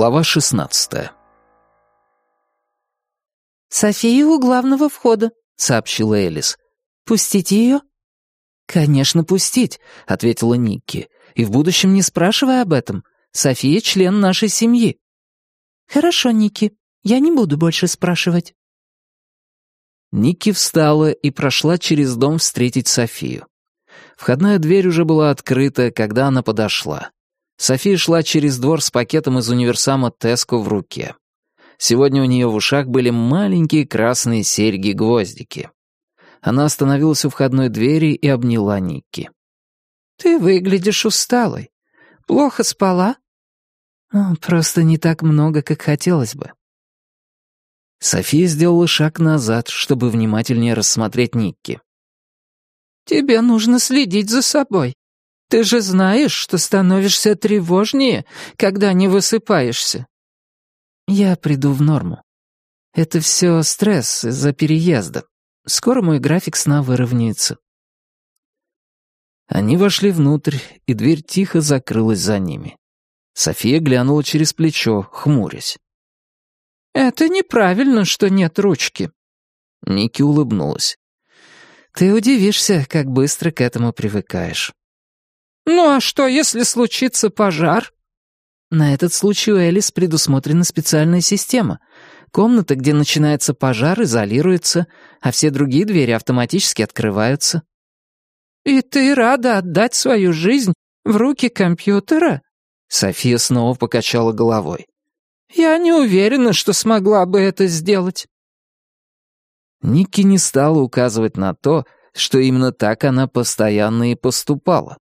Глава 16 «София у главного входа», — сообщила Элис. «Пустить ее?» «Конечно, пустить», — ответила Никки. «И в будущем не спрашивай об этом. София — член нашей семьи». «Хорошо, Никки, я не буду больше спрашивать». Никки встала и прошла через дом встретить Софию. Входная дверь уже была открыта, когда она подошла. София шла через двор с пакетом из универсама Теско в руке. Сегодня у нее в ушах были маленькие красные серьги-гвоздики. Она остановилась у входной двери и обняла Никки. «Ты выглядишь усталой. Плохо спала?» «Ну, «Просто не так много, как хотелось бы». София сделала шаг назад, чтобы внимательнее рассмотреть Никки. «Тебе нужно следить за собой. Ты же знаешь, что становишься тревожнее, когда не высыпаешься». «Я приду в норму. Это все стресс из-за переезда. Скоро мой график сна выровняется». Они вошли внутрь, и дверь тихо закрылась за ними. София глянула через плечо, хмурясь. «Это неправильно, что нет ручки». Ники улыбнулась. «Ты удивишься, как быстро к этому привыкаешь». «Ну а что, если случится пожар?» На этот случай у Элис предусмотрена специальная система. Комната, где начинается пожар, изолируется, а все другие двери автоматически открываются. «И ты рада отдать свою жизнь в руки компьютера?» София снова покачала головой. «Я не уверена, что смогла бы это сделать». Ники не стала указывать на то, что именно так она постоянно и поступала.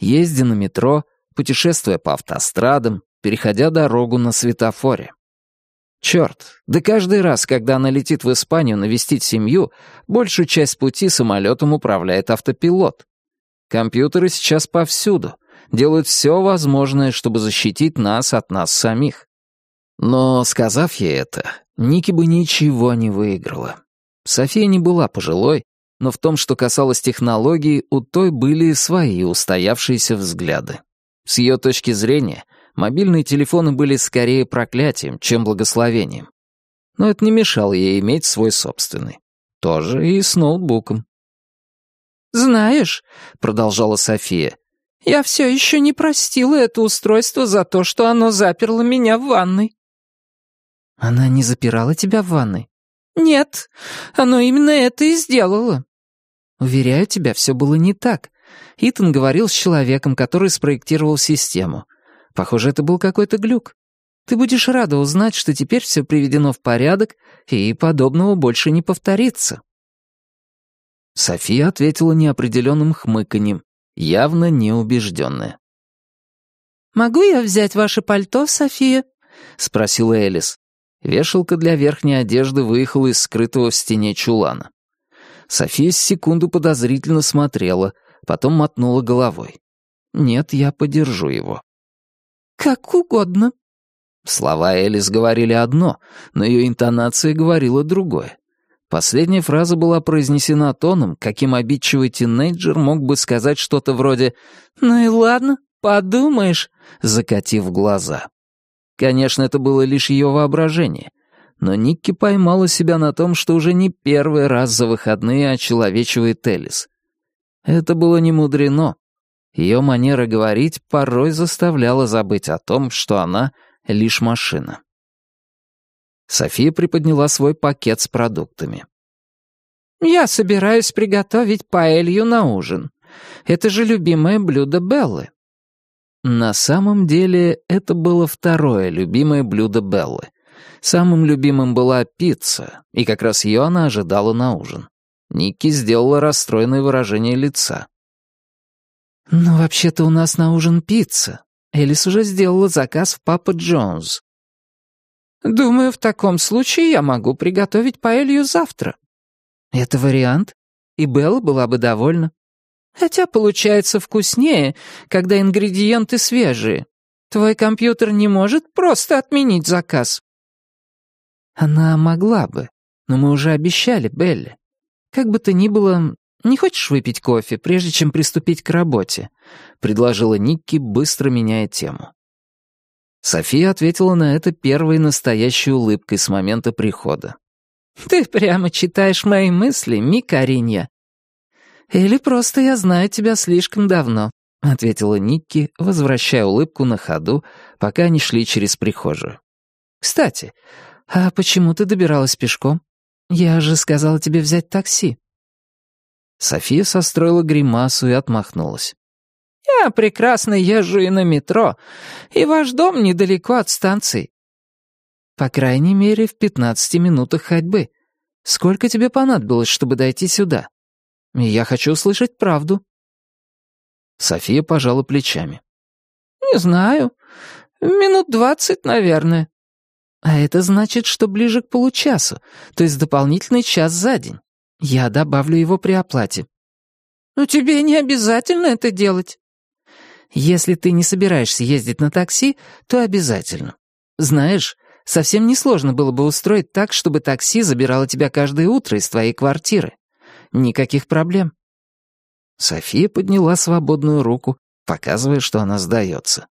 Ездя на метро, путешествуя по автострадам, переходя дорогу на светофоре. Черт, да каждый раз, когда она летит в Испанию навестить семью, большую часть пути самолетом управляет автопилот. Компьютеры сейчас повсюду, делают все возможное, чтобы защитить нас от нас самих. Но, сказав ей это, Ники бы ничего не выиграла. София не была пожилой, но в том, что касалось технологий, у той были свои устоявшиеся взгляды. С ее точки зрения, мобильные телефоны были скорее проклятием, чем благословением. Но это не мешало ей иметь свой собственный. Тоже и с ноутбуком. «Знаешь», — продолжала София, — «я все еще не простила это устройство за то, что оно заперло меня в ванной». «Она не запирала тебя в ванной?» «Нет, оно именно это и сделало». «Уверяю тебя, все было не так. Итан говорил с человеком, который спроектировал систему. Похоже, это был какой-то глюк. Ты будешь рада узнать, что теперь все приведено в порядок, и подобного больше не повторится». София ответила неопределенным хмыканьем, явно неубежденная. «Могу я взять ваше пальто, София?» — спросила Элис. Вешалка для верхней одежды выехала из скрытого в стене чулана. София секунду подозрительно смотрела, потом мотнула головой. «Нет, я подержу его». «Как угодно». Слова Элис говорили одно, но ее интонация говорила другое. Последняя фраза была произнесена тоном, каким обидчивый тинейджер мог бы сказать что-то вроде «Ну и ладно, подумаешь», закатив глаза. Конечно, это было лишь ее воображение, но Никки поймала себя на том, что уже не первый раз за выходные очеловечивает Элис. Это было не мудрено. Ее манера говорить порой заставляла забыть о том, что она лишь машина. София приподняла свой пакет с продуктами. «Я собираюсь приготовить паэлью на ужин. Это же любимое блюдо Беллы». На самом деле, это было второе любимое блюдо Беллы. Самым любимым была пицца, и как раз ее она ожидала на ужин. Никки сделала расстроенное выражение лица. «Но вообще-то у нас на ужин пицца. Элис уже сделала заказ в Папа Джонс. «Думаю, в таком случае я могу приготовить паэлью завтра». «Это вариант, и Белла была бы довольна». «Хотя получается вкуснее, когда ингредиенты свежие. Твой компьютер не может просто отменить заказ». «Она могла бы, но мы уже обещали Белле. Как бы то ни было, не хочешь выпить кофе, прежде чем приступить к работе?» — предложила Никки, быстро меняя тему. София ответила на это первой настоящей улыбкой с момента прихода. «Ты прямо читаешь мои мысли, Микаринья». «Или просто я знаю тебя слишком давно», — ответила Никки, возвращая улыбку на ходу, пока они шли через прихожую. «Кстати, а почему ты добиралась пешком? Я же сказала тебе взять такси». София состроила гримасу и отмахнулась. «Я прекрасно езжу и на метро, и ваш дом недалеко от станции». «По крайней мере, в пятнадцати минутах ходьбы. Сколько тебе понадобилось, чтобы дойти сюда? Я хочу услышать правду». София пожала плечами. «Не знаю. Минут двадцать, наверное». «А это значит, что ближе к получасу, то есть дополнительный час за день. Я добавлю его при оплате». «Но тебе не обязательно это делать». «Если ты не собираешься ездить на такси, то обязательно. Знаешь, совсем несложно было бы устроить так, чтобы такси забирало тебя каждое утро из твоей квартиры. Никаких проблем». София подняла свободную руку, показывая, что она сдается.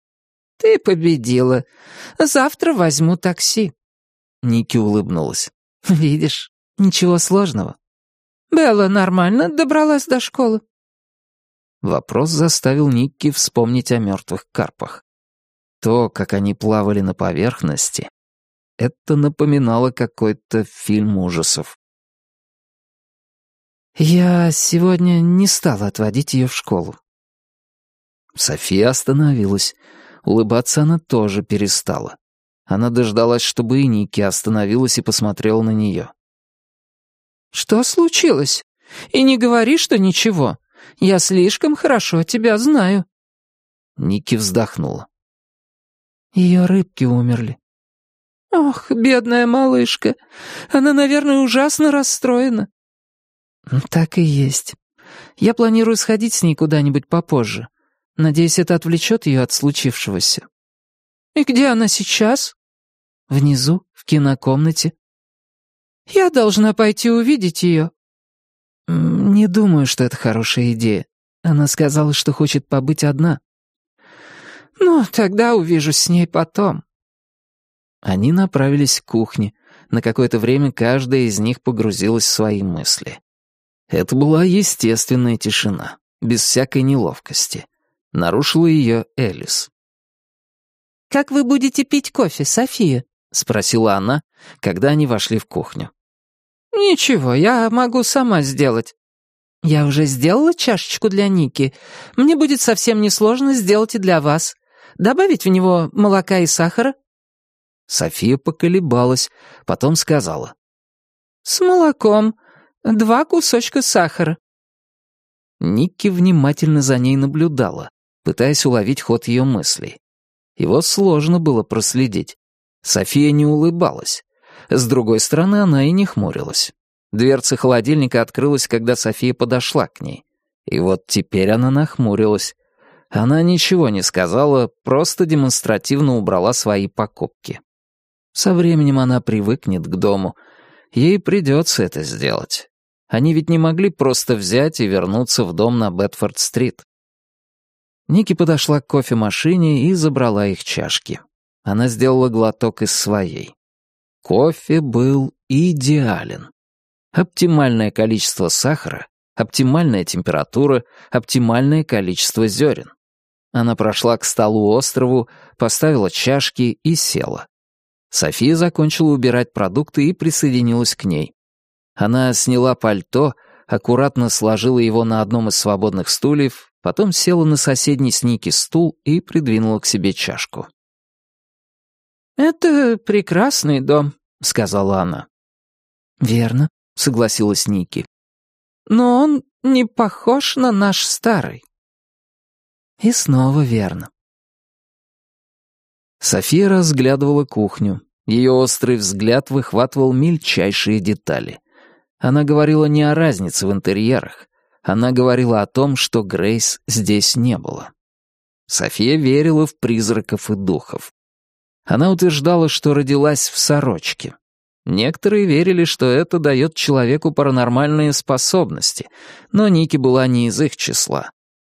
«Ты победила. Завтра возьму такси». Ники улыбнулась. «Видишь, ничего сложного. Белла нормально добралась до школы?» Вопрос заставил Никки вспомнить о мертвых карпах. То, как они плавали на поверхности, это напоминало какой-то фильм ужасов. «Я сегодня не стала отводить ее в школу». София остановилась. Улыбаться она тоже перестала. Она дождалась, чтобы и Ники остановилась и посмотрела на нее. «Что случилось? И не говори, что ничего. Я слишком хорошо тебя знаю». Ники вздохнула. Ее рыбки умерли. «Ох, бедная малышка. Она, наверное, ужасно расстроена». «Так и есть. Я планирую сходить с ней куда-нибудь попозже. Надеюсь, это отвлечет ее от случившегося». «И где она сейчас?» «Внизу, в кинокомнате. Я должна пойти увидеть ее». «Не думаю, что это хорошая идея. Она сказала, что хочет побыть одна». «Ну, тогда увижусь с ней потом». Они направились к кухне. На какое-то время каждая из них погрузилась в свои мысли. Это была естественная тишина, без всякой неловкости. Нарушила ее Элис. «Как вы будете пить кофе, София?» — спросила она, когда они вошли в кухню. «Ничего, я могу сама сделать». «Я уже сделала чашечку для Ники. Мне будет совсем несложно сделать и для вас. Добавить в него молока и сахара?» София поколебалась, потом сказала. «С молоком. Два кусочка сахара». Никки внимательно за ней наблюдала, пытаясь уловить ход ее мыслей. Его сложно было проследить. София не улыбалась. С другой стороны, она и не хмурилась. Дверца холодильника открылась, когда София подошла к ней. И вот теперь она нахмурилась. Она ничего не сказала, просто демонстративно убрала свои покупки. Со временем она привыкнет к дому. Ей придется это сделать. Они ведь не могли просто взять и вернуться в дом на Бетфорд-стрит. Ники подошла к кофемашине и забрала их чашки. Она сделала глоток из своей. Кофе был идеален. Оптимальное количество сахара, оптимальная температура, оптимальное количество зерен. Она прошла к столу острову, поставила чашки и села. София закончила убирать продукты и присоединилась к ней. Она сняла пальто, аккуратно сложила его на одном из свободных стульев, потом села на соседний с Ники стул и придвинула к себе чашку. «Это прекрасный дом», — сказала она. «Верно», — согласилась Ники. «Но он не похож на наш старый». И снова верно. София разглядывала кухню. Ее острый взгляд выхватывал мельчайшие детали. Она говорила не о разнице в интерьерах. Она говорила о том, что Грейс здесь не было. София верила в призраков и духов. Она утверждала, что родилась в сорочке. Некоторые верили, что это дает человеку паранормальные способности, но Ники была не из их числа.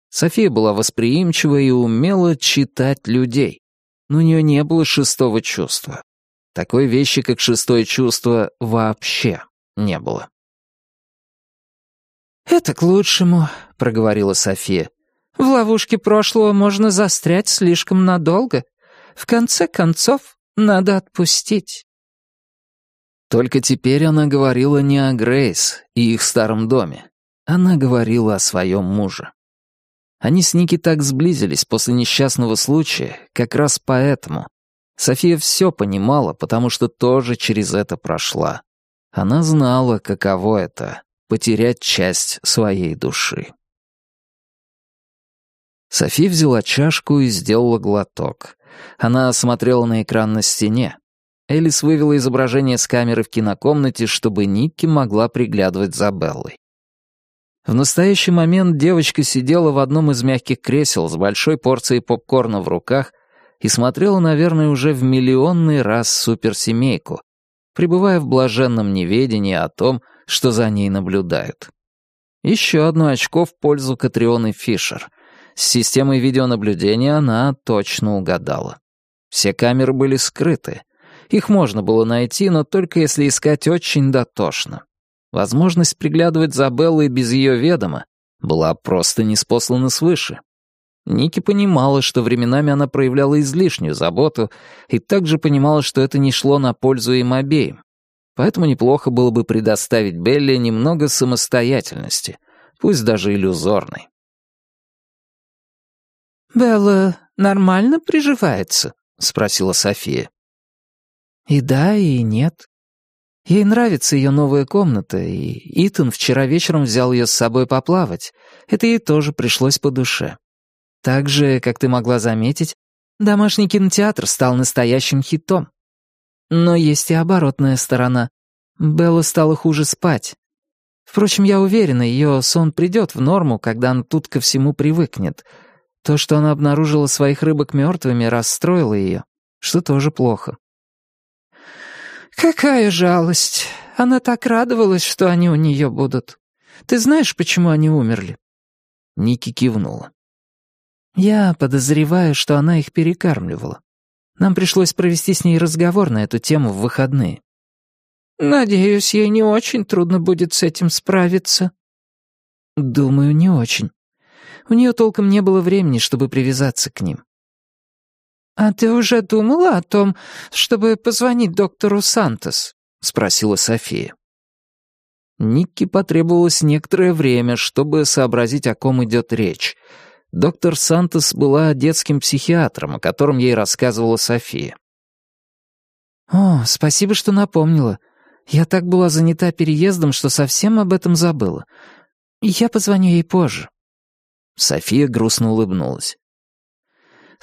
София была восприимчива и умела читать людей. но у нее не было шестого чувства. Такой вещи, как шестое чувство, вообще не было. «Это к лучшему», — проговорила София. «В ловушке прошлого можно застрять слишком надолго. В конце концов, надо отпустить». Только теперь она говорила не о Грейс и их старом доме. Она говорила о своем муже. Они с Ники так сблизились после несчастного случая, как раз поэтому. София все понимала, потому что тоже через это прошла. Она знала, каково это — потерять часть своей души. София взяла чашку и сделала глоток. Она смотрела на экран на стене. Элис вывела изображение с камеры в кинокомнате, чтобы Никки могла приглядывать за Беллой. В настоящий момент девочка сидела в одном из мягких кресел с большой порцией попкорна в руках и смотрела, наверное, уже в миллионный раз суперсемейку, пребывая в блаженном неведении о том, что за ней наблюдают. Еще одно очко в пользу Катрионы Фишер. С системой видеонаблюдения она точно угадала. Все камеры были скрыты. Их можно было найти, но только если искать очень дотошно. Возможность приглядывать за Беллой без ее ведома была просто неспослана свыше. Ники понимала, что временами она проявляла излишнюю заботу, и также понимала, что это не шло на пользу им обеим. Поэтому неплохо было бы предоставить Белли немного самостоятельности, пусть даже иллюзорной. «Белла нормально приживается?» — спросила София. «И да, и нет. Ей нравится ее новая комната, и Итан вчера вечером взял ее с собой поплавать. Это ей тоже пришлось по душе. Так же, как ты могла заметить, домашний кинотеатр стал настоящим хитом. Но есть и оборотная сторона. Белла стала хуже спать. Впрочем, я уверена, ее сон придет в норму, когда она тут ко всему привыкнет. То, что она обнаружила своих рыбок мертвыми, расстроило ее, что тоже плохо. «Какая жалость! Она так радовалась, что они у нее будут. Ты знаешь, почему они умерли?» Ники кивнула. «Я подозреваю, что она их перекармливала. Нам пришлось провести с ней разговор на эту тему в выходные». «Надеюсь, ей не очень трудно будет с этим справиться». «Думаю, не очень. У нее толком не было времени, чтобы привязаться к ним. «А ты уже думала о том, чтобы позвонить доктору Сантос?» — спросила София. Никке потребовалось некоторое время, чтобы сообразить, о ком идет речь. Доктор Сантос была детским психиатром, о котором ей рассказывала София. «О, спасибо, что напомнила. Я так была занята переездом, что совсем об этом забыла. Я позвоню ей позже». София грустно улыбнулась.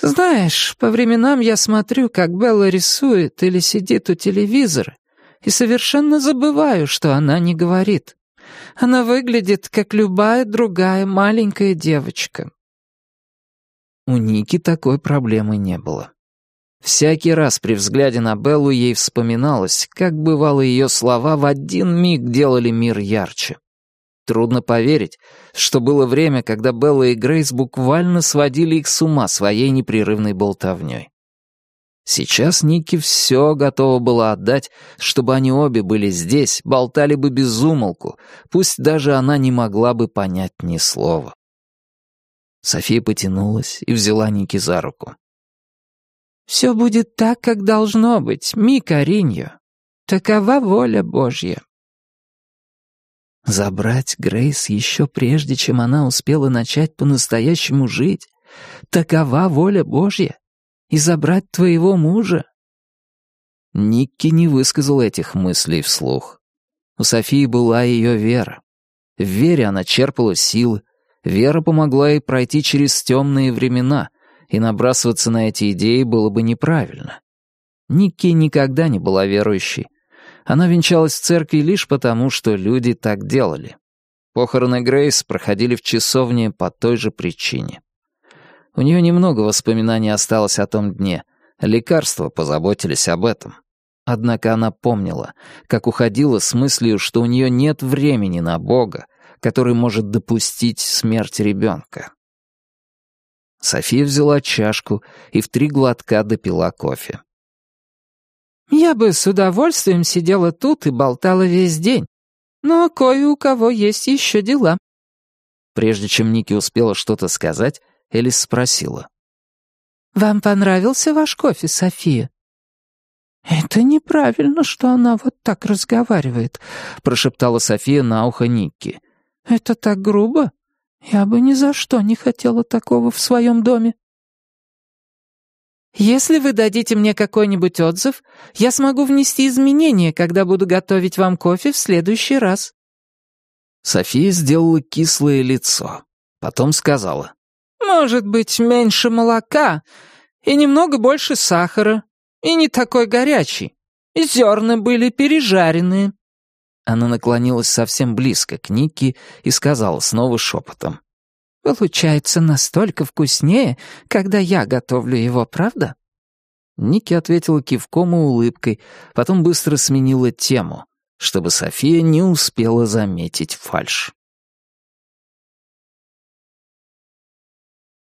Знаешь, по временам я смотрю, как Белла рисует или сидит у телевизора, и совершенно забываю, что она не говорит. Она выглядит, как любая другая маленькая девочка. У Ники такой проблемы не было. Всякий раз при взгляде на Беллу ей вспоминалось, как бывало ее слова в один миг делали мир ярче. Трудно поверить, что было время, когда Белла и Грейс буквально сводили их с ума своей непрерывной болтовней. Сейчас Ники все готова была отдать, чтобы они обе были здесь, болтали бы без умолку, пусть даже она не могла бы понять ни слова. София потянулась и взяла Ники за руку. «Все будет так, как должно быть, Мика Риньо. Такова воля Божья». Забрать Грейс еще прежде, чем она успела начать по-настоящему жить? Такова воля Божья? И забрать твоего мужа? Никки не высказал этих мыслей вслух. У Софии была ее вера. В вере она черпала силы. Вера помогла ей пройти через темные времена, и набрасываться на эти идеи было бы неправильно. Никки никогда не была верующей, она венчалась в церкви лишь потому, что люди так делали. Похороны Грейс проходили в часовне по той же причине. У нее немного воспоминаний осталось о том дне. Лекарства позаботились об этом. Однако она помнила, как уходила с мыслью, что у нее нет времени на Бога, который может допустить смерть ребенка. София взяла чашку и в три глотка допила кофе. «Я бы с удовольствием сидела тут и болтала весь день, но кое у кого есть еще дела». Прежде чем Ники успела что-то сказать, Элис спросила. «Вам понравился ваш кофе, София?» «Это неправильно, что она вот так разговаривает», — прошептала София на ухо Никки. «Это так грубо. Я бы ни за что не хотела такого в своем доме. Если вы дадите мне какой-нибудь отзыв, я смогу внести изменения, когда буду готовить вам кофе в следующий раз. София сделала кислое лицо. Потом сказала. «Может быть, меньше молока и немного больше сахара, и не такой горячий. И зерна были пережаренные». Она наклонилась совсем близко к Нике и сказала снова шепотом. «Получается настолько вкуснее, когда я готовлю его, правда?» Ники ответила кивком и улыбкой, потом быстро сменила тему, чтобы София не успела заметить фальшь.